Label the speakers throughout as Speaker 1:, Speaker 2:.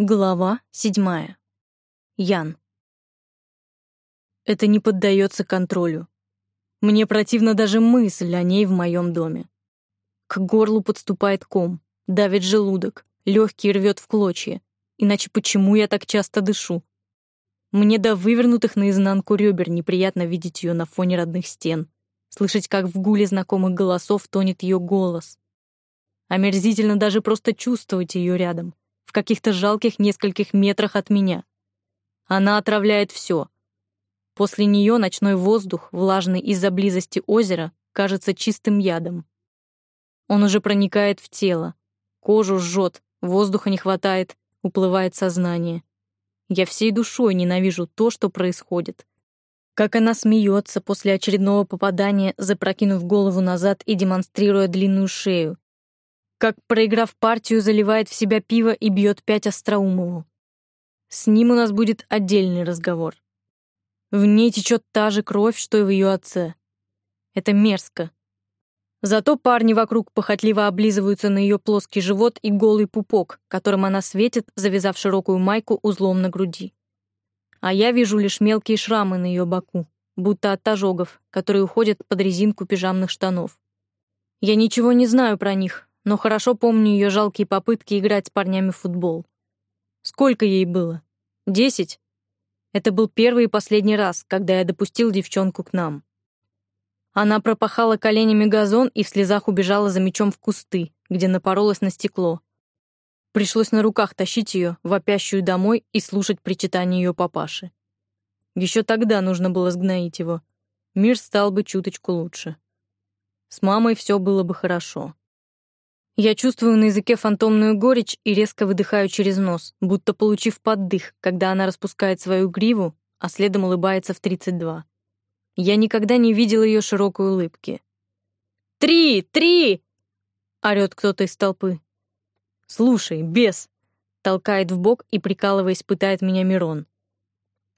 Speaker 1: Глава седьмая. Ян. Это не поддается контролю. Мне противна даже мысль о ней в моем доме. К горлу подступает ком, давит желудок, легкий рвет в клочья. Иначе почему я так часто дышу? Мне до вывернутых наизнанку ребер неприятно видеть ее на фоне родных стен, слышать, как в гуле знакомых голосов тонет ее голос. Омерзительно даже просто чувствовать ее рядом — в каких-то жалких нескольких метрах от меня. Она отравляет все. После нее ночной воздух, влажный из-за близости озера, кажется чистым ядом. Он уже проникает в тело, кожу жжет, воздуха не хватает, уплывает сознание. Я всей душой ненавижу то, что происходит. Как она смеется после очередного попадания, запрокинув голову назад и демонстрируя длинную шею, как, проиграв партию, заливает в себя пиво и бьет пять Остроумову. С ним у нас будет отдельный разговор. В ней течет та же кровь, что и в ее отце. Это мерзко. Зато парни вокруг похотливо облизываются на ее плоский живот и голый пупок, которым она светит, завязав широкую майку узлом на груди. А я вижу лишь мелкие шрамы на ее боку, будто от ожогов, которые уходят под резинку пижамных штанов. Я ничего не знаю про них, но хорошо помню ее жалкие попытки играть с парнями в футбол. Сколько ей было? Десять? Это был первый и последний раз, когда я допустил девчонку к нам. Она пропахала коленями газон и в слезах убежала за мечом в кусты, где напоролась на стекло. Пришлось на руках тащить ее, вопящую домой, и слушать причитания ее папаши. Еще тогда нужно было сгноить его. Мир стал бы чуточку лучше. С мамой все было бы хорошо. Я чувствую на языке фантомную горечь и резко выдыхаю через нос, будто получив поддых, когда она распускает свою гриву, а следом улыбается в 32. Я никогда не видел ее широкой улыбки. «Три! Три!» — орёт кто-то из толпы. «Слушай, бес!» — толкает в бок и, прикалываясь, пытает меня Мирон.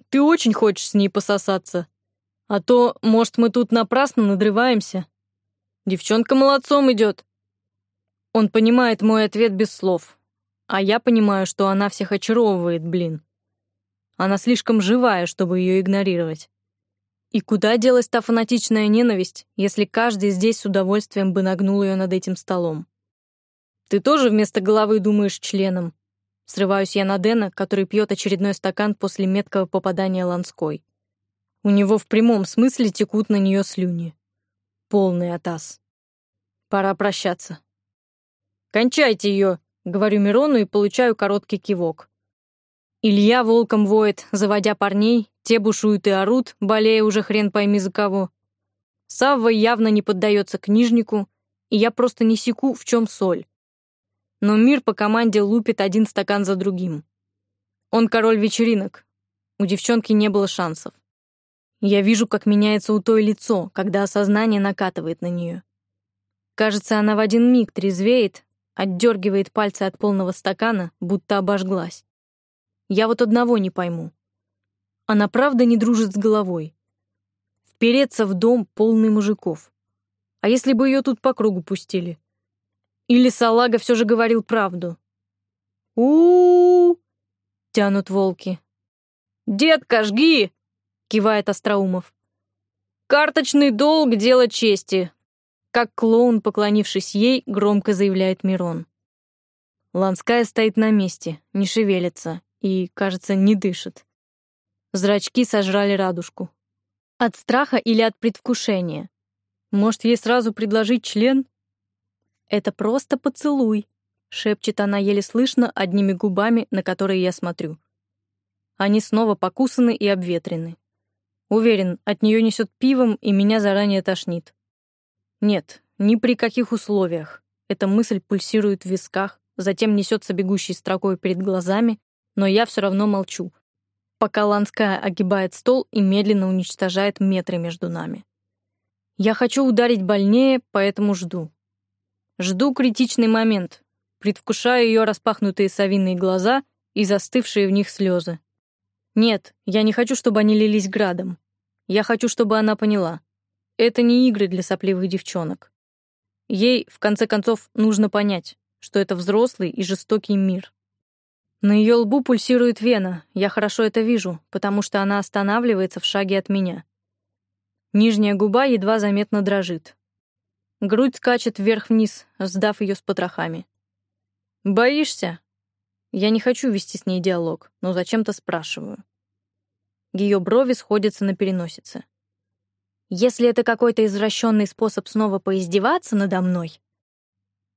Speaker 1: «Ты очень хочешь с ней пососаться? А то, может, мы тут напрасно надрываемся? Девчонка молодцом идет!» Он понимает мой ответ без слов. А я понимаю, что она всех очаровывает, блин. Она слишком живая, чтобы ее игнорировать. И куда делась та фанатичная ненависть, если каждый здесь с удовольствием бы нагнул ее над этим столом? Ты тоже вместо головы думаешь членом? Срываюсь я на Дэна, который пьет очередной стакан после меткого попадания Ланской. У него в прямом смысле текут на нее слюни. Полный атас. Пора прощаться. «Кончайте ее!» — говорю Мирону и получаю короткий кивок. Илья волком воет, заводя парней, те бушуют и орут, болея уже хрен пойми за кого. Савва явно не поддается книжнику, и я просто не секу, в чем соль. Но мир по команде лупит один стакан за другим. Он король вечеринок. У девчонки не было шансов. Я вижу, как меняется у той лицо, когда осознание накатывает на нее. Кажется, она в один миг трезвеет, отдергивает пальцы от полного стакана, будто обожглась. Я вот одного не пойму. Она правда не дружит с головой. Впереться в дом полный мужиков. А если бы ее тут по кругу пустили? Или Салага все же говорил правду? у у, -у тянут волки. «Детка, жги!» — кивает Остроумов. «Карточный долг — дело чести. Как клоун, поклонившись ей, громко заявляет Мирон. Ланская стоит на месте, не шевелится и, кажется, не дышит. Зрачки сожрали радужку. От страха или от предвкушения? Может, ей сразу предложить член? Это просто поцелуй, шепчет она еле слышно одними губами, на которые я смотрю. Они снова покусаны и обветрены. Уверен, от нее несет пивом, и меня заранее тошнит. Нет, ни при каких условиях. Эта мысль пульсирует в висках, затем несется бегущей строкой перед глазами, но я все равно молчу, пока Ланская огибает стол и медленно уничтожает метры между нами. Я хочу ударить больнее, поэтому жду. Жду критичный момент, предвкушаю ее распахнутые совиные глаза и застывшие в них слезы. Нет, я не хочу, чтобы они лились градом. Я хочу, чтобы она поняла. Это не игры для сопливых девчонок. Ей, в конце концов, нужно понять, что это взрослый и жестокий мир. На ее лбу пульсирует вена, я хорошо это вижу, потому что она останавливается в шаге от меня. Нижняя губа едва заметно дрожит. Грудь скачет вверх-вниз, сдав ее с потрохами. «Боишься?» Я не хочу вести с ней диалог, но зачем-то спрашиваю. Ее брови сходятся на переносице. Если это какой-то извращенный способ снова поиздеваться надо мной...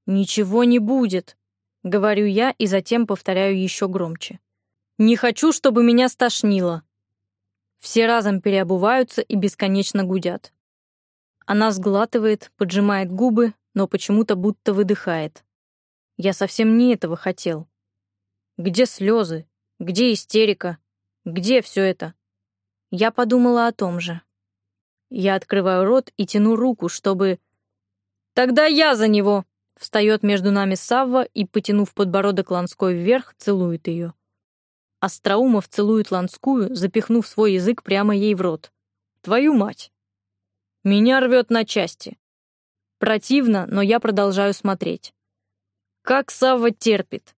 Speaker 1: Ничего не будет, говорю я и затем повторяю еще громче. Не хочу, чтобы меня стошнило. Все разом переобуваются и бесконечно гудят. Она сглатывает, поджимает губы, но почему-то будто выдыхает. Я совсем не этого хотел. Где слезы? Где истерика? Где все это? Я подумала о том же. Я открываю рот и тяну руку, чтобы... «Тогда я за него!» Встает между нами Савва и, потянув подбородок Ланской вверх, целует ее. Остроумов целует Ланскую, запихнув свой язык прямо ей в рот. «Твою мать!» Меня рвет на части. Противно, но я продолжаю смотреть. Как Савва терпит.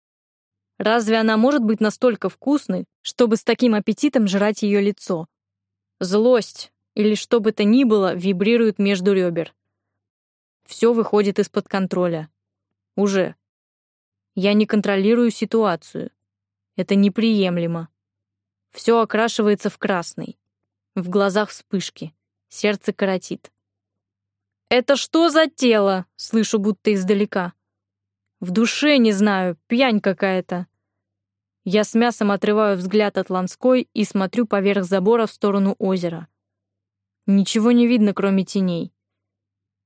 Speaker 1: Разве она может быть настолько вкусной, чтобы с таким аппетитом жрать ее лицо? Злость или что бы то ни было вибрирует между ребер. Все выходит из-под контроля. Уже. Я не контролирую ситуацию. Это неприемлемо. Все окрашивается в красный. В глазах вспышки. Сердце коротит. «Это что за тело?» — слышу будто издалека. В душе не знаю, пьянь какая-то. Я с мясом отрываю взгляд от Ланской и смотрю поверх забора в сторону озера. Ничего не видно, кроме теней.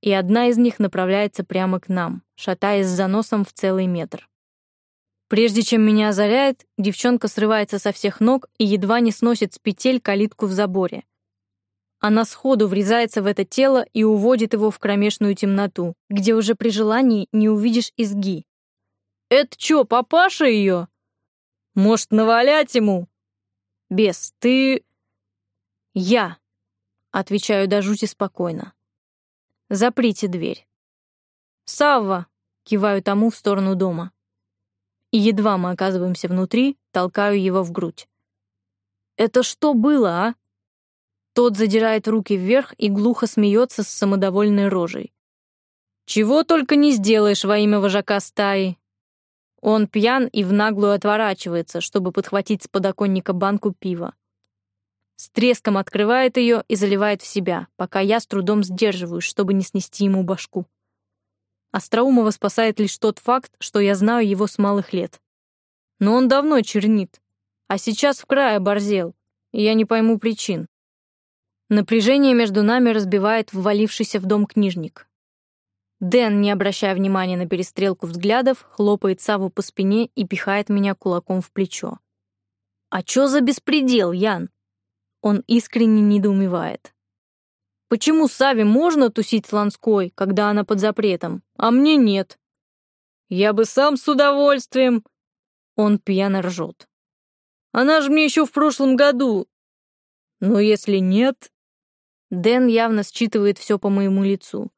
Speaker 1: И одна из них направляется прямо к нам, шатаясь за носом в целый метр. Прежде чем меня озаряет, девчонка срывается со всех ног и едва не сносит с петель калитку в заборе. Она сходу врезается в это тело и уводит его в кромешную темноту, где уже при желании не увидишь изги. «Это чё, папаша ее? Может, навалять ему?» «Бес, ты...» «Я», — отвечаю до жути спокойно. «Заприте дверь». «Савва!» — киваю тому в сторону дома. И едва мы оказываемся внутри, толкаю его в грудь. «Это что было, а?» Тот задирает руки вверх и глухо смеется с самодовольной рожей. «Чего только не сделаешь во имя вожака стаи!» Он пьян и в наглую отворачивается, чтобы подхватить с подоконника банку пива. С треском открывает ее и заливает в себя, пока я с трудом сдерживаюсь, чтобы не снести ему башку. Остроумова спасает лишь тот факт, что я знаю его с малых лет. Но он давно чернит, а сейчас в край оборзел, и я не пойму причин. Напряжение между нами разбивает ввалившийся в дом книжник. Дэн, не обращая внимания на перестрелку взглядов, хлопает Саву по спине и пихает меня кулаком в плечо. «А чё за беспредел, Ян?» Он искренне недоумевает. «Почему Саве можно тусить с Ланской, когда она под запретом, а мне нет?» «Я бы сам с удовольствием!» Он пьяно ржет. «Она же мне еще в прошлом году!» «Но если нет...» Дэн явно считывает все по моему лицу.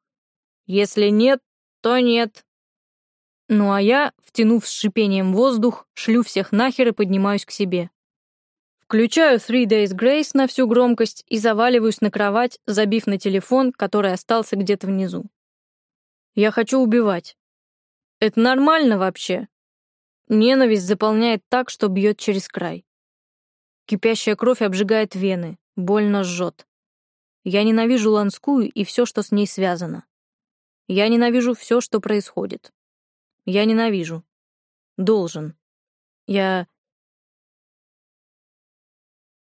Speaker 1: Если нет, то нет. Ну а я, втянув с шипением воздух, шлю всех нахер и поднимаюсь к себе. Включаю Three Days Grace на всю громкость и заваливаюсь на кровать, забив на телефон, который остался где-то внизу. Я хочу убивать. Это нормально вообще? Ненависть заполняет так, что бьет через край. Кипящая кровь обжигает вены, больно жжет. Я ненавижу Ланскую и все, что с ней связано. Я ненавижу все, что происходит. Я ненавижу. Должен. Я...